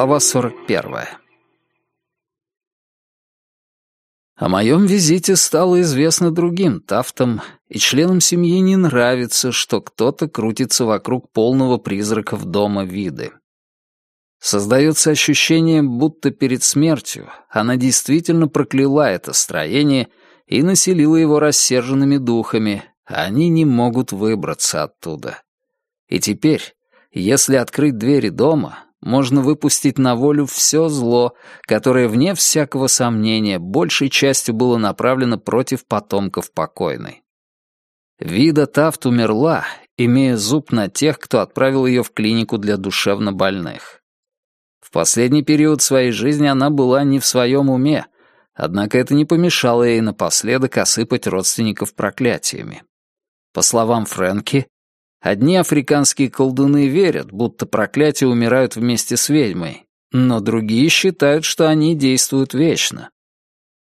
Глава 41. О моем визите стало известно другим тафтам, и членам семьи не нравится, что кто-то крутится вокруг полного призраков дома виды. Создается ощущение, будто перед смертью она действительно прокляла это строение и населила его рассерженными духами, а они не могут выбраться оттуда. И теперь, если открыть двери дома, можно выпустить на волю все зло, которое, вне всякого сомнения, большей частью было направлено против потомков покойной. Вида Тафт умерла, имея зуб на тех, кто отправил ее в клинику для душевнобольных. В последний период своей жизни она была не в своем уме, однако это не помешало ей напоследок осыпать родственников проклятиями. По словам Фрэнки, Одни африканские колдуны верят, будто проклятия умирают вместе с ведьмой, но другие считают, что они действуют вечно.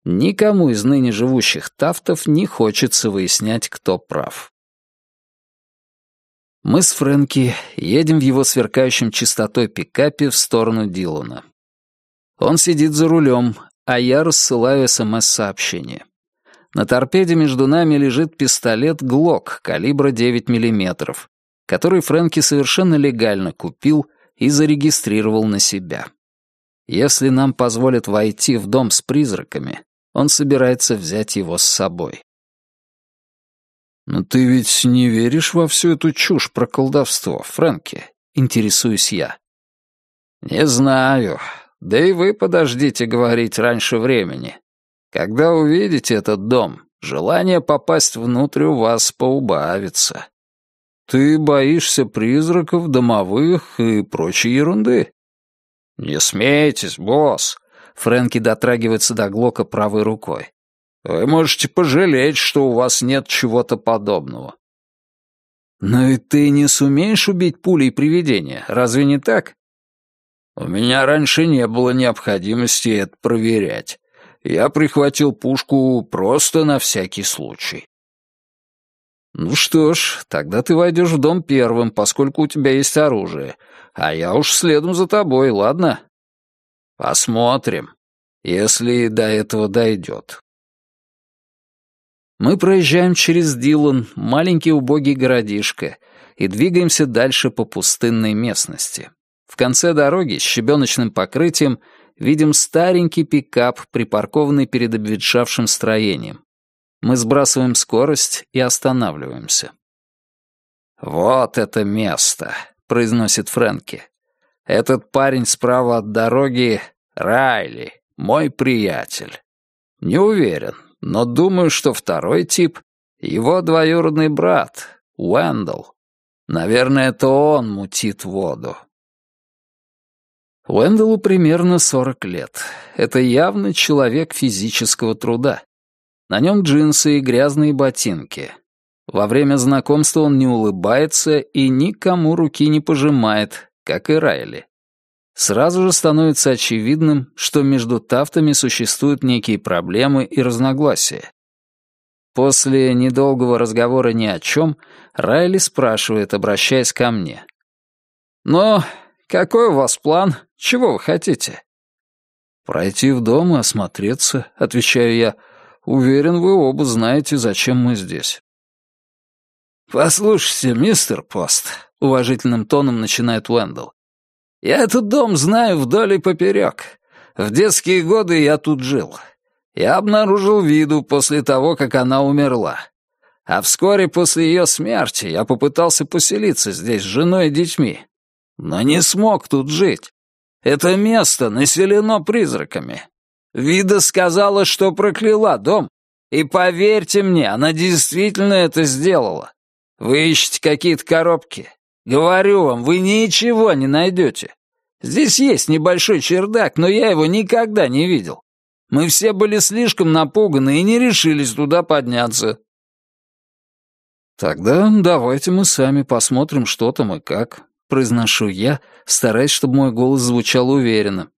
Никому из ныне живущих тафтов не хочется выяснять, кто прав. Мы с Фрэнки едем в его сверкающем чистотой пикапе в сторону Дилана. Он сидит за рулем, а я рассылаю СМС-сообщение. На торпеде между нами лежит пистолет «Глок» калибра 9 мм, который Фрэнки совершенно легально купил и зарегистрировал на себя. Если нам позволят войти в дом с призраками, он собирается взять его с собой. «Но ты ведь не веришь во всю эту чушь про колдовство, Фрэнки?» — интересуюсь я. «Не знаю. Да и вы подождите говорить раньше времени. Когда увидите этот дом, желание попасть внутрь у вас поубавится. Ты боишься призраков, домовых и прочей ерунды. Не смейтесь, босс. Фрэнки дотрагивается до Глока правой рукой. Вы можете пожалеть, что у вас нет чего-то подобного. Но и ты не сумеешь убить пулей привидения, разве не так? У меня раньше не было необходимости это проверять я прихватил пушку просто на всякий случай. Ну что ж, тогда ты войдешь в дом первым, поскольку у тебя есть оружие, а я уж следом за тобой, ладно? Посмотрим, если до этого дойдет. Мы проезжаем через Дилан, маленький убогий городишко, и двигаемся дальше по пустынной местности. В конце дороги с щебеночным покрытием видим старенький пикап, припаркованный перед обветшавшим строением. Мы сбрасываем скорость и останавливаемся. «Вот это место», — произносит Фрэнки. «Этот парень справа от дороги — Райли, мой приятель. Не уверен, но думаю, что второй тип — его двоюродный брат, Уэндл. Наверное, это он мутит воду. Уэнделу примерно 40 лет. Это явно человек физического труда. На нем джинсы и грязные ботинки. Во время знакомства он не улыбается и никому руки не пожимает, как и Райли. Сразу же становится очевидным, что между тафтами существуют некие проблемы и разногласия. После недолгого разговора ни о чем, Райли спрашивает, обращаясь ко мне. «Но какой у вас план? Чего вы хотите?» «Пройти в дом и осмотреться», — отвечаю я. «Уверен, вы оба знаете, зачем мы здесь». «Послушайте, мистер Пост», — уважительным тоном начинает Уэндл. «Я этот дом знаю вдоль и поперек. В детские годы я тут жил. Я обнаружил виду после того, как она умерла. А вскоре после ее смерти я попытался поселиться здесь с женой и детьми. Но не смог тут жить. Это место населено призраками. Вида сказала, что прокляла дом. И поверьте мне, она действительно это сделала. Вы ищете какие-то коробки. Говорю вам, вы ничего не найдете. Здесь есть небольшой чердак, но я его никогда не видел. Мы все были слишком напуганы и не решились туда подняться. Тогда давайте мы сами посмотрим, что там и как произношу я, стараясь, чтобы мой голос звучал уверенно.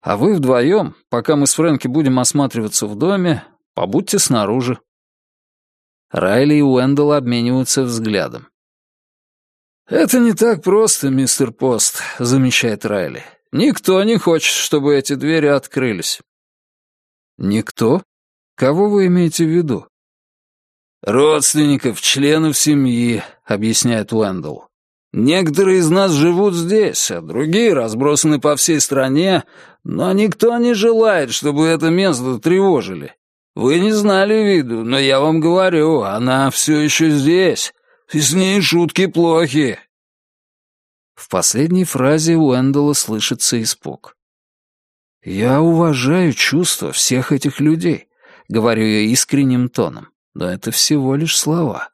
А вы вдвоем, пока мы с Фрэнки будем осматриваться в доме, побудьте снаружи. Райли и Уэндалл обмениваются взглядом. «Это не так просто, мистер Пост», — замечает Райли. Никто не хочет, чтобы эти двери открылись». «Никто? Кого вы имеете в виду?» «Родственников, членов семьи», — объясняет Уэндл. «Некоторые из нас живут здесь, а другие разбросаны по всей стране, но никто не желает, чтобы это место тревожили. Вы не знали виду, но я вам говорю, она все еще здесь, и с ней шутки плохи». В последней фразе у Эндела слышится испуг. «Я уважаю чувства всех этих людей», — говорю я искренним тоном, но это всего лишь слова.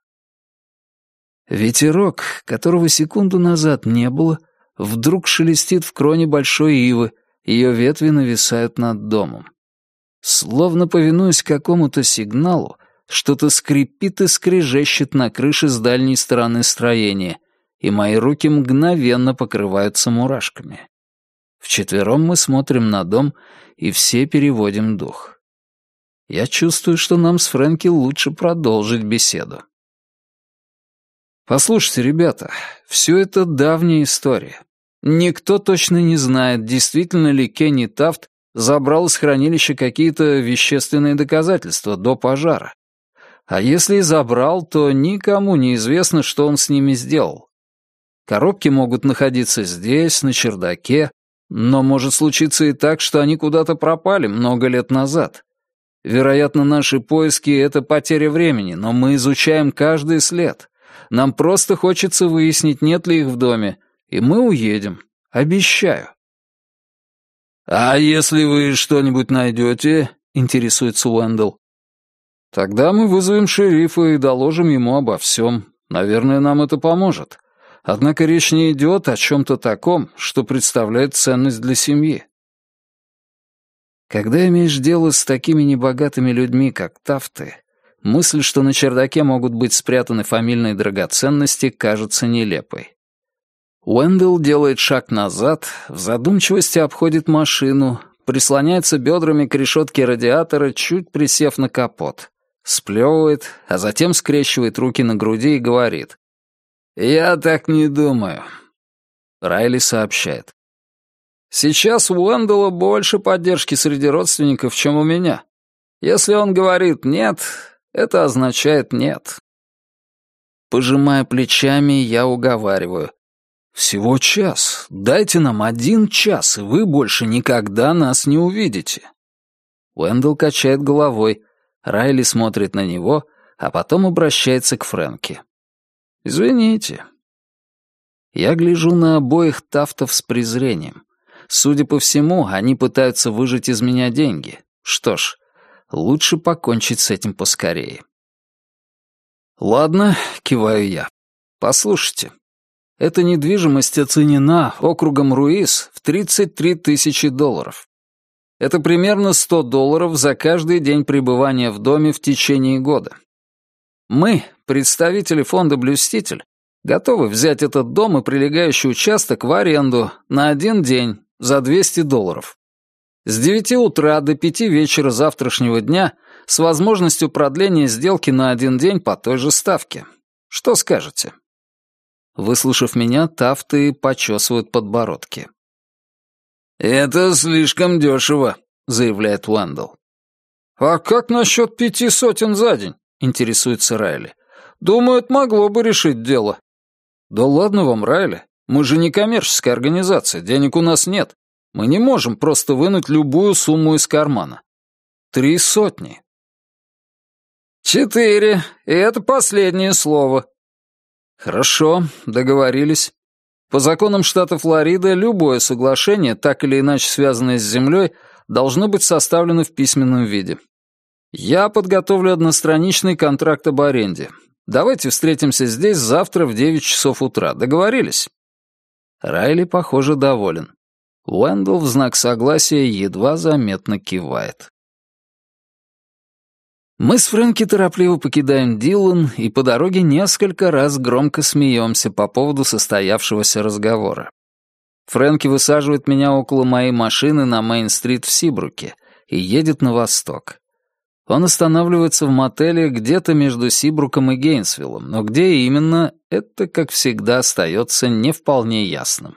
Ветерок, которого секунду назад не было, вдруг шелестит в кроне большой ивы, ее ветви нависают над домом. Словно повинуясь какому-то сигналу, что-то скрипит и скрежещет на крыше с дальней стороны строения, и мои руки мгновенно покрываются мурашками. Вчетвером мы смотрим на дом, и все переводим дух. Я чувствую, что нам с Фрэнки лучше продолжить беседу. Послушайте, ребята, все это давняя история. Никто точно не знает, действительно ли Кенни Тафт забрал из хранилища какие-то вещественные доказательства до пожара. А если и забрал, то никому не известно, что он с ними сделал. Коробки могут находиться здесь, на чердаке, но может случиться и так, что они куда-то пропали много лет назад. Вероятно, наши поиски — это потеря времени, но мы изучаем каждый след. Нам просто хочется выяснить, нет ли их в доме, и мы уедем. Обещаю». «А если вы что-нибудь найдете?» — интересуется Уэндл. «Тогда мы вызовем шерифа и доложим ему обо всем. Наверное, нам это поможет. Однако речь не идет о чем-то таком, что представляет ценность для семьи». Когда имеешь дело с такими небогатыми людьми, как Тафты, Мысль, что на чердаке могут быть спрятаны фамильные драгоценности, кажется нелепой. Уэндell делает шаг назад, в задумчивости обходит машину, прислоняется бедрами к решетке радиатора, чуть присев на капот. Сплевывает, а затем скрещивает руки на груди и говорит. «Я так не думаю». Райли сообщает. «Сейчас у Уэндалла больше поддержки среди родственников, чем у меня. Если он говорит «нет», это означает «нет». Пожимая плечами, я уговариваю. «Всего час. Дайте нам один час, и вы больше никогда нас не увидите». Уэндл качает головой. Райли смотрит на него, а потом обращается к Фрэнке. «Извините». Я гляжу на обоих тафтов с презрением. Судя по всему, они пытаются выжать из меня деньги. Что ж, Лучше покончить с этим поскорее. «Ладно», — киваю я. «Послушайте. Эта недвижимость оценена округом Руис в 33 тысячи долларов. Это примерно 100 долларов за каждый день пребывания в доме в течение года. Мы, представители фонда «Блюститель», готовы взять этот дом и прилегающий участок в аренду на один день за 200 долларов. С девяти утра до пяти вечера завтрашнего дня с возможностью продления сделки на один день по той же ставке. Что скажете?» Выслушав меня, тафты почесывают подбородки. «Это слишком дешево», — заявляет Уэндалл. «А как насчет пяти сотен за день?» — интересуется Райли. «Думаю, это могло бы решить дело». «Да ладно вам, Райли. Мы же не коммерческая организация, денег у нас нет. Мы не можем просто вынуть любую сумму из кармана. Три сотни. Четыре. И это последнее слово. Хорошо, договорились. По законам штата Флорида любое соглашение, так или иначе связанное с землей, должно быть составлено в письменном виде. Я подготовлю одностраничный контракт об аренде. Давайте встретимся здесь завтра в 9 часов утра. Договорились? Райли, похоже, доволен. Уэндл в знак согласия едва заметно кивает. Мы с Фрэнки торопливо покидаем Дилан и по дороге несколько раз громко смеемся по поводу состоявшегося разговора. Фрэнки высаживает меня около моей машины на Мейн-стрит в Сибруке и едет на восток. Он останавливается в мотеле где-то между Сибруком и Гейнсвиллом, но где именно, это, как всегда, остается не вполне ясным.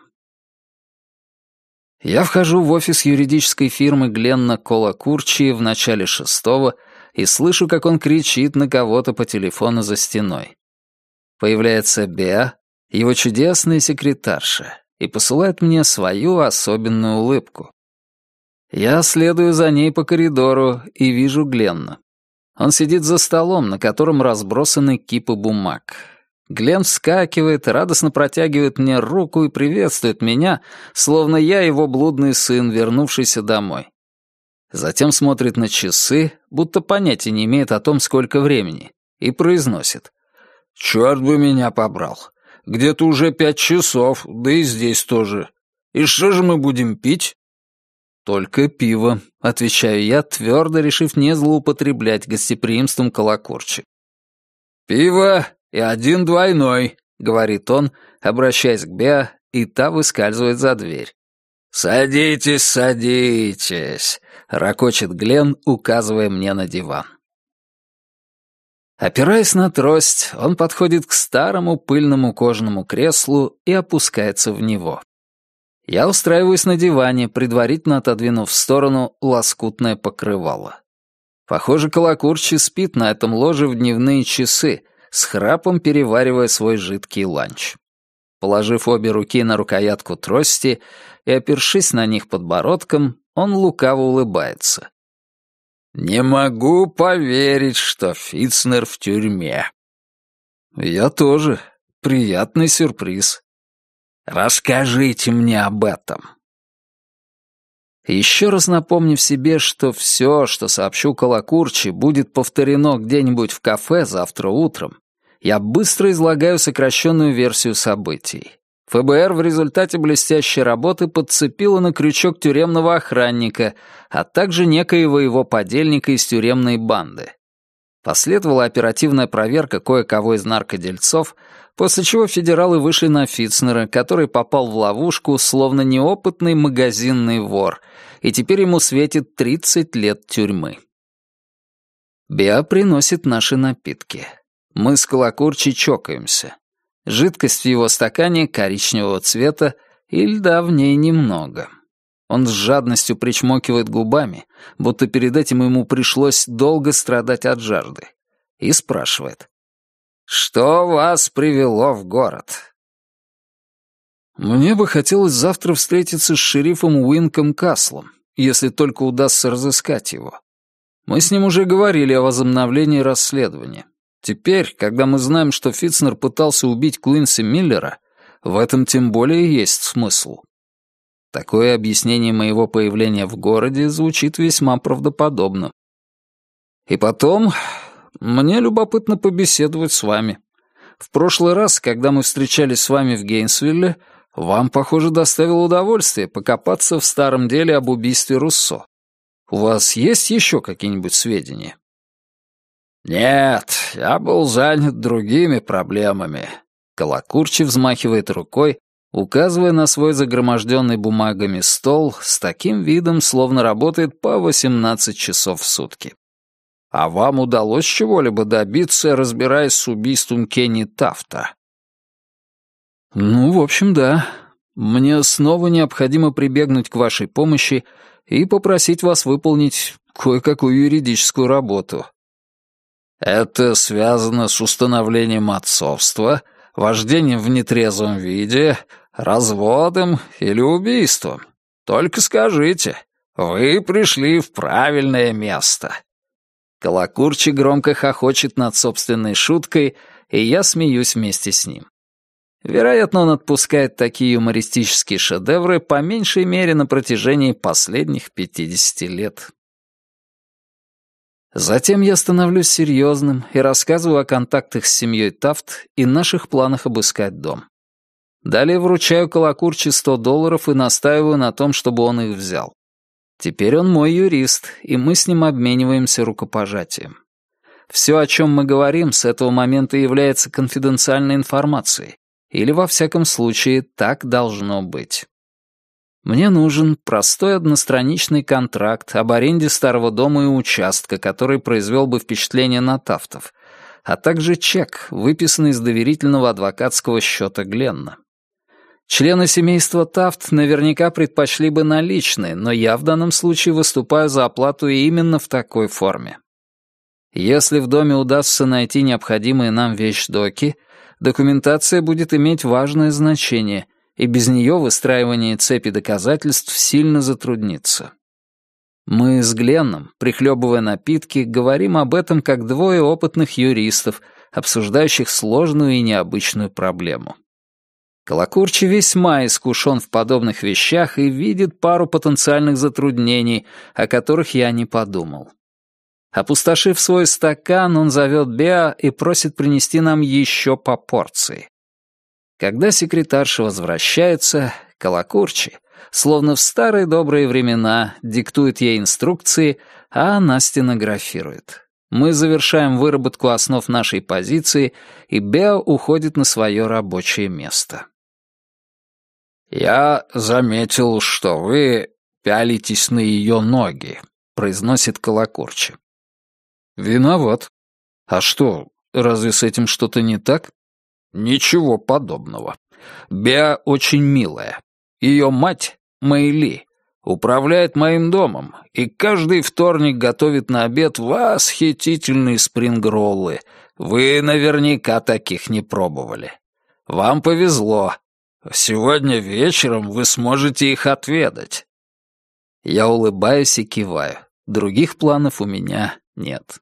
Я вхожу в офис юридической фирмы Гленна Кола Курчи в начале шестого и слышу, как он кричит на кого-то по телефону за стеной. Появляется Беа, его чудесная секретарша, и посылает мне свою особенную улыбку. Я следую за ней по коридору и вижу Гленна. Он сидит за столом, на котором разбросаны кипы бумаг. Глен вскакивает, радостно протягивает мне руку и приветствует меня, словно я его блудный сын, вернувшийся домой. Затем смотрит на часы, будто понятия не имеет о том, сколько времени, и произносит. «Черт бы меня побрал! Где-то уже пять часов, да и здесь тоже. И что же мы будем пить?» «Только пиво», — отвечаю я, твердо решив не злоупотреблять гостеприимством колокорчик. «Пиво и один двойной», — говорит он, обращаясь к Беа, и та выскальзывает за дверь. «Садитесь, садитесь», — ракочет Глен, указывая мне на диван. Опираясь на трость, он подходит к старому пыльному кожаному креслу и опускается в него. Я устраиваюсь на диване, предварительно отодвинув в сторону лоскутное покрывало. Похоже, Колокурчи спит на этом ложе в дневные часы, с храпом переваривая свой жидкий ланч. Положив обе руки на рукоятку трости и опершись на них подбородком, он лукаво улыбается. «Не могу поверить, что Фитцнер в тюрьме». «Я тоже. Приятный сюрприз». «Расскажите мне об этом». Еще раз напомнив себе, что все, что сообщу Колокурчи, будет повторено где-нибудь в кафе завтра утром, я быстро излагаю сокращенную версию событий. ФБР в результате блестящей работы подцепило на крючок тюремного охранника, а также некоего его подельника из тюремной банды. Последовала оперативная проверка кое-кого из наркодельцов, после чего федералы вышли на Фитцнера, который попал в ловушку, словно неопытный магазинный вор, и теперь ему светит 30 лет тюрьмы. Биа приносит наши напитки. Мы с Колокурчи чокаемся. Жидкость в его стакане коричневого цвета, и льда в ней немного. Он с жадностью причмокивает губами, будто перед этим ему пришлось долго страдать от жажды, и спрашивает. «Что вас привело в город?» «Мне бы хотелось завтра встретиться с шерифом Уинком Каслом, если только удастся разыскать его. Мы с ним уже говорили о возобновлении расследования. Теперь, когда мы знаем, что Фитцнер пытался убить Куинси Миллера, в этом тем более есть смысл. Такое объяснение моего появления в городе звучит весьма правдоподобно. И потом, мне любопытно побеседовать с вами. В прошлый раз, когда мы встречались с вами в Гейнсвилле, вам, похоже, доставило удовольствие покопаться в старом деле об убийстве Руссо. У вас есть еще какие-нибудь сведения? «Нет, я был занят другими проблемами». Колокурчи взмахивает рукой, указывая на свой загроможденный бумагами стол с таким видом, словно работает по 18 часов в сутки. «А вам удалось чего-либо добиться, разбираясь с убийством Кенни Тафта?» «Ну, в общем, да. Мне снова необходимо прибегнуть к вашей помощи и попросить вас выполнить кое-какую юридическую работу», это связано с установлением отцовства, вождением в нетрезвом виде, разводом или убийством. Только скажите, вы пришли в правильное место». Колокурчик громко хохочет над собственной шуткой, и я смеюсь вместе с ним. Вероятно, он отпускает такие юмористические шедевры по меньшей мере на протяжении последних 50 лет. Затем я становлюсь серьезным и рассказываю о контактах с семьей Тафт и наших планах обыскать дом. Далее вручаю Колокурчи 100 долларов и настаиваю на том, чтобы он их взял. Теперь он мой юрист, и мы с ним обмениваемся рукопожатием. Все, о чем мы говорим, с этого момента является конфиденциальной информацией, или, во всяком случае, так должно быть. Мне нужен простой одностраничный контракт об аренде старого дома и участка, который произвел бы впечатление на Тафтов, а также чек, выписанный из доверительного адвокатского счета Гленна. Члены семейства Тафт наверняка предпочли бы наличные, но я в данном случае выступаю за оплату именно в такой форме. Если в доме удастся найти необходимые нам вещдоки, документация будет иметь важное значение, и без нее выстраивание цепи доказательств сильно затруднится. Мы с Гленном, прихлебывая напитки, говорим об этом как двое опытных юристов, обсуждающих сложную и необычную проблему. Колокурчи весьма искушен в подобных вещах и видит пару потенциальных затруднений, о которых я не подумал. Опустошив свой стакан, он зовет Беа и просит принести нам еще по порции. Когда секретарша возвращается, Колокурчи, словно в старые добрые времена, диктует ей инструкции, а она стенографирует. Мы завершаем выработку основ нашей позиции, и Беа уходит на свое рабочее место. «Я заметил, что вы пялитесь на ее ноги», — произносит Колокурчи. «Виноват. А что, разве с этим что-то не так?» «Ничего подобного. Беа очень милая. Ее мать, Мэйли, управляет моим домом и каждый вторник готовит на обед восхитительные спрингроллы. Вы наверняка таких не пробовали. Вам повезло, Сегодня вечером вы сможете их отведать». Я улыбаюсь и киваю. Других планов у меня нет.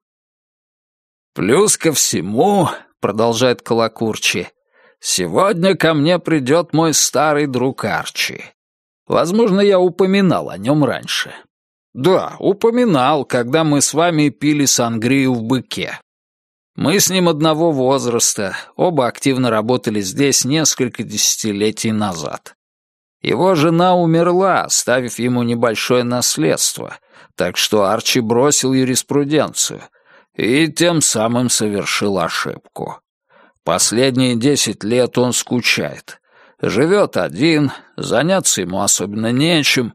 «Плюс ко всему», — продолжает Колокурчи, «сегодня ко мне придет мой старый друг Арчи. Возможно, я упоминал о нем раньше. Да, упоминал, когда мы с вами пили сангрию в быке. Мы с ним одного возраста, оба активно работали здесь несколько десятилетий назад. Его жена умерла, оставив ему небольшое наследство, так что Арчи бросил юриспруденцию и тем самым совершил ошибку. Последние десять лет он скучает. Живет один, заняться ему особенно нечем.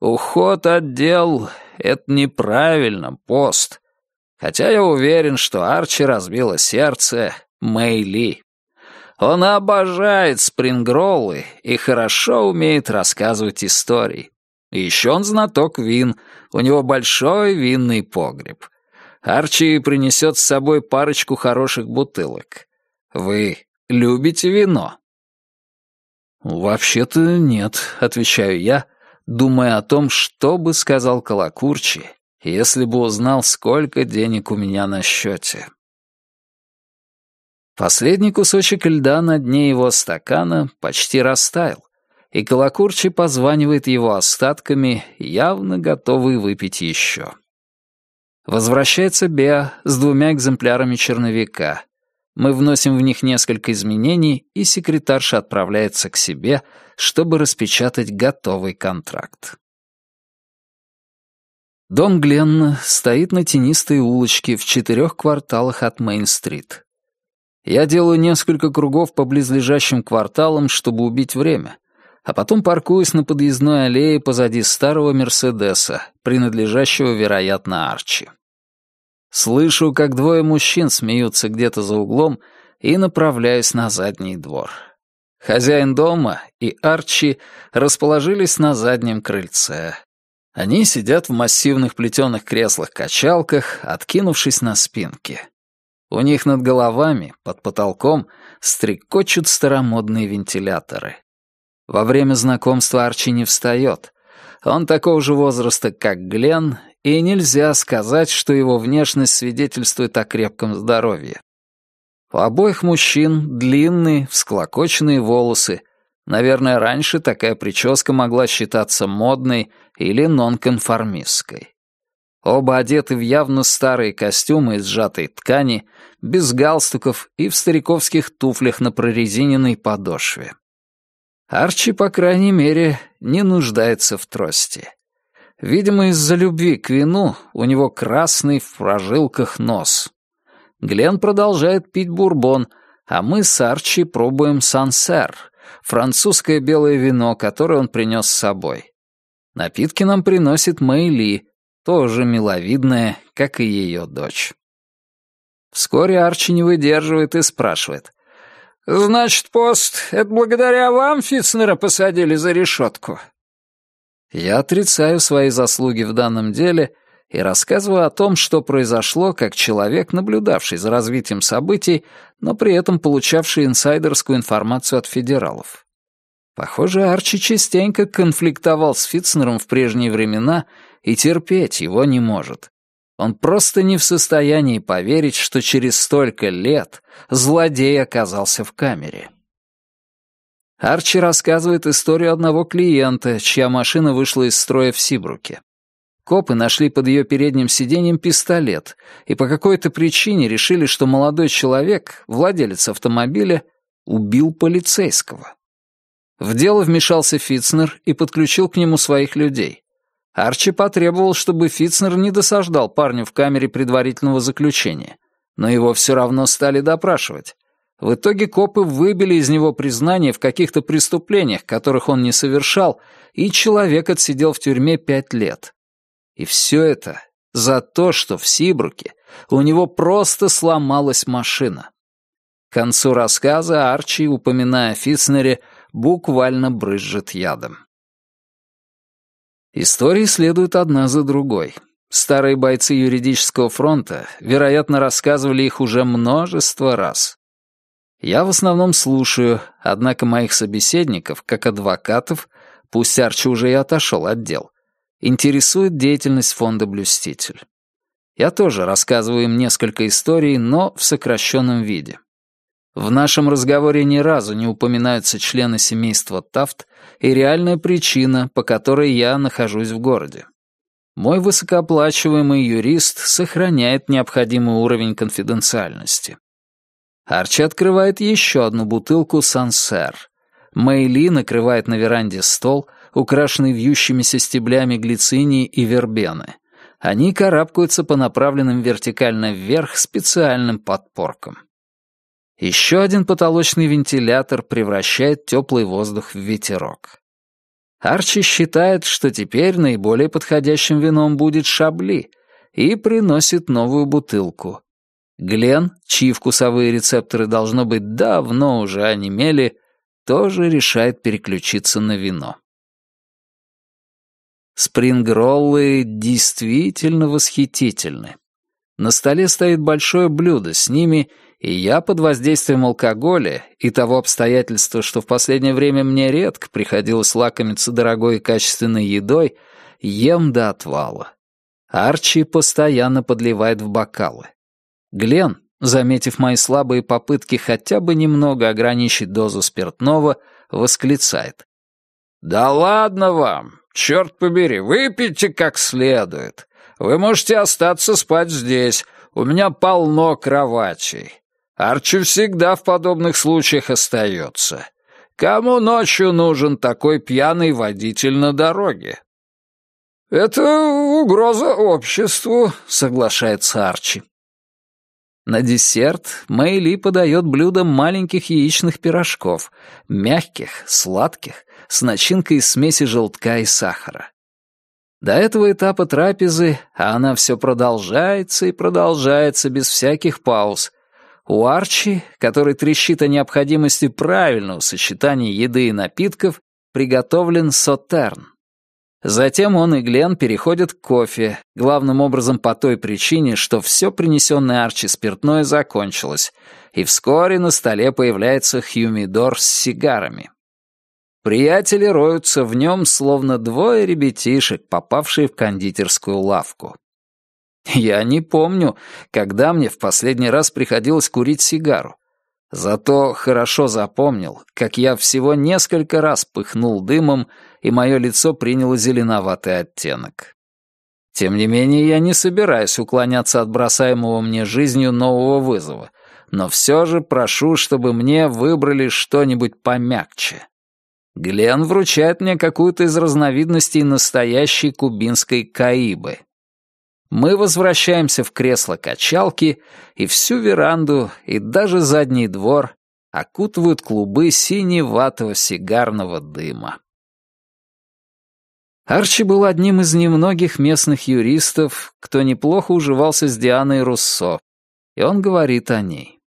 Уход от дел — это неправильно, пост. Хотя я уверен, что Арчи разбило сердце Мэйли. Он обожает спрингроллы и хорошо умеет рассказывать истории. еще он знаток вин, у него большой винный погреб. Арчи принесет с собой парочку хороших бутылок. Вы любите вино? «Вообще-то нет», — отвечаю я, думая о том, что бы сказал Колокурчи, если бы узнал, сколько денег у меня на счете. Последний кусочек льда на дне его стакана почти растаял, и Колокурчи позванивает его остатками, явно готовый выпить еще. Возвращается Беа с двумя экземплярами черновика. Мы вносим в них несколько изменений, и секретарша отправляется к себе, чтобы распечатать готовый контракт. Дом Гленна стоит на тенистой улочке в четырех кварталах от Мейн-стрит. Я делаю несколько кругов по близлежащим кварталам, чтобы убить время, а потом паркуюсь на подъездной аллее позади старого Мерседеса, принадлежащего, вероятно, Арчи. Слышу, как двое мужчин смеются где-то за углом и направляюсь на задний двор. Хозяин дома и Арчи расположились на заднем крыльце. Они сидят в массивных плетеных креслах-качалках, откинувшись на спинки. У них над головами, под потолком, стрекочут старомодные вентиляторы. Во время знакомства Арчи не встает. Он такого же возраста, как Глен, и нельзя сказать, что его внешность свидетельствует о крепком здоровье. У обоих мужчин длинные, всклокоченные волосы, Наверное, раньше такая прическа могла считаться модной или нонконформистской. Оба одеты в явно старые костюмы из сжатой ткани, без галстуков и в стариковских туфлях на прорезиненной подошве. Арчи, по крайней мере, не нуждается в трости. Видимо, из-за любви к вину у него красный в прожилках нос. Глен продолжает пить бурбон, а мы с Арчи пробуем сансер — французское белое вино, которое он принес с собой. Напитки нам приносит Мэйли, тоже миловидная, как и ее дочь. Вскоре Арчи не выдерживает и спрашивает. «Значит, пост, это благодаря вам Фитцнера посадили за решетку?» Я отрицаю свои заслуги в данном деле и рассказываю о том, что произошло, как человек, наблюдавший за развитием событий, но при этом получавший инсайдерскую информацию от федералов. Похоже, Арчи частенько конфликтовал с Фитцнером в прежние времена и терпеть его не может. Он просто не в состоянии поверить, что через столько лет злодей оказался в камере. Арчи рассказывает историю одного клиента, чья машина вышла из строя в Сибруке. Копы нашли под ее передним сиденьем пистолет и по какой-то причине решили, что молодой человек, владелец автомобиля, убил полицейского. В дело вмешался Фитцнер и подключил к нему своих людей. Арчи потребовал, чтобы Фитцнер не досаждал парню в камере предварительного заключения, но его все равно стали допрашивать. В итоге копы выбили из него признание в каких-то преступлениях, которых он не совершал, и человек отсидел в тюрьме пять лет. И все это за то, что в Сибруке у него просто сломалась машина. К концу рассказа Арчи, упоминая о Фитцнере, буквально брызжет ядом. Истории следуют одна за другой. Старые бойцы юридического фронта, вероятно, рассказывали их уже множество раз. Я в основном слушаю, однако моих собеседников, как адвокатов, пусть Арчи уже и отошел от дел, интересует деятельность фонда «Блюститель». Я тоже рассказываю им несколько историй, но в сокращенном виде. В нашем разговоре ни разу не упоминаются члены семейства Тафт и реальная причина, по которой я нахожусь в городе. Мой высокооплачиваемый юрист сохраняет необходимый уровень конфиденциальности. Арчи открывает еще одну бутылку «Сансер». Мэйли накрывает на веранде стол, украшенный вьющимися стеблями глицинии и вербены. Они карабкаются по направленным вертикально вверх специальным подпоркам. Еще один потолочный вентилятор превращает теплый воздух в ветерок. Арчи считает, что теперь наиболее подходящим вином будет шабли, и приносит новую бутылку. Глен, чьи вкусовые рецепторы, должно быть, давно уже онемели, тоже решает переключиться на вино. Спрингроллы действительно восхитительны. На столе стоит большое блюдо с ними, и я под воздействием алкоголя и того обстоятельства, что в последнее время мне редко приходилось лакомиться дорогой и качественной едой, ем до отвала. Арчи постоянно подливает в бокалы. Глен, заметив мои слабые попытки хотя бы немного ограничить дозу спиртного, восклицает. «Да ладно вам! Черт побери, выпейте как следует! Вы можете остаться спать здесь, у меня полно кроватей. Арчи всегда в подобных случаях остается. Кому ночью нужен такой пьяный водитель на дороге? Это угроза обществу, соглашается Арчи. На десерт Мэйли подает блюдо маленьких яичных пирожков, мягких, сладких, с начинкой из смеси желтка и сахара. До этого этапа трапезы она все продолжается и продолжается без всяких пауз, у Арчи, который трещит о необходимости правильного сочетания еды и напитков, приготовлен сотерн. Затем он и Глен переходят к кофе, главным образом по той причине, что все принесенное Арчи спиртное закончилось, и вскоре на столе появляется хьюмидор с сигарами. Приятели роются в нем, словно двое ребятишек, попавшие в кондитерскую лавку. Я не помню, когда мне в последний раз приходилось курить сигару. Зато хорошо запомнил, как я всего несколько раз пыхнул дымом, и мое лицо приняло зеленоватый оттенок. Тем не менее, я не собираюсь уклоняться от бросаемого мне жизнью нового вызова, но все же прошу, чтобы мне выбрали что-нибудь помягче. Глен вручает мне какую-то из разновидностей настоящей кубинской каибы. Мы возвращаемся в кресло качалки, и всю веранду, и даже задний двор окутывают клубы синеватого сигарного дыма. Арчи был одним из немногих местных юристов, кто неплохо уживался с Дианой Руссо, и он говорит о ней.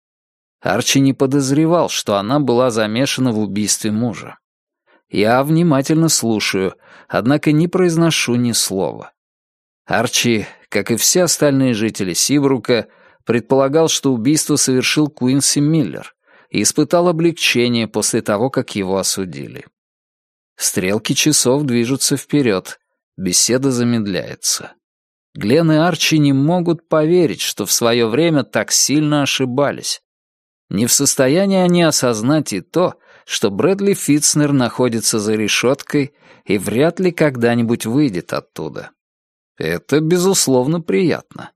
Арчи не подозревал, что она была замешана в убийстве мужа. Я внимательно слушаю, однако не произношу ни слова. Арчи, как и все остальные жители Сибрука, предполагал, что убийство совершил Куинси Миллер и испытал облегчение после того, как его осудили. Стрелки часов движутся вперед, беседа замедляется. Глен и Арчи не могут поверить, что в свое время так сильно ошибались. Не в состоянии они осознать и то, что Брэдли Фитцнер находится за решеткой и вряд ли когда-нибудь выйдет оттуда. Это, безусловно, приятно.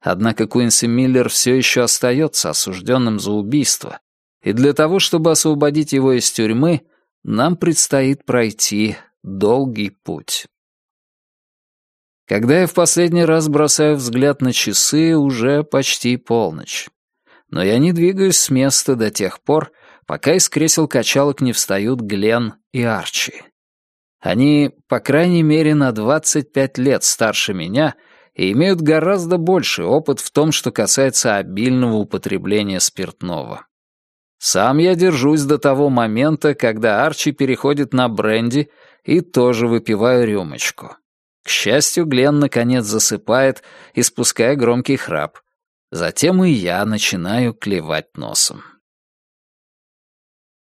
Однако Куинси Миллер все еще остается осужденным за убийство, и для того, чтобы освободить его из тюрьмы, нам предстоит пройти долгий путь. Когда я в последний раз бросаю взгляд на часы, уже почти полночь. Но я не двигаюсь с места до тех пор, пока из кресел качалок не встают Глен и Арчи. Они, по крайней мере, на 25 лет старше меня — и имеют гораздо больший опыт в том, что касается обильного употребления спиртного. Сам я держусь до того момента, когда Арчи переходит на бренди и тоже выпиваю рюмочку. К счастью, Глен наконец засыпает, испуская громкий храп. Затем и я начинаю клевать носом.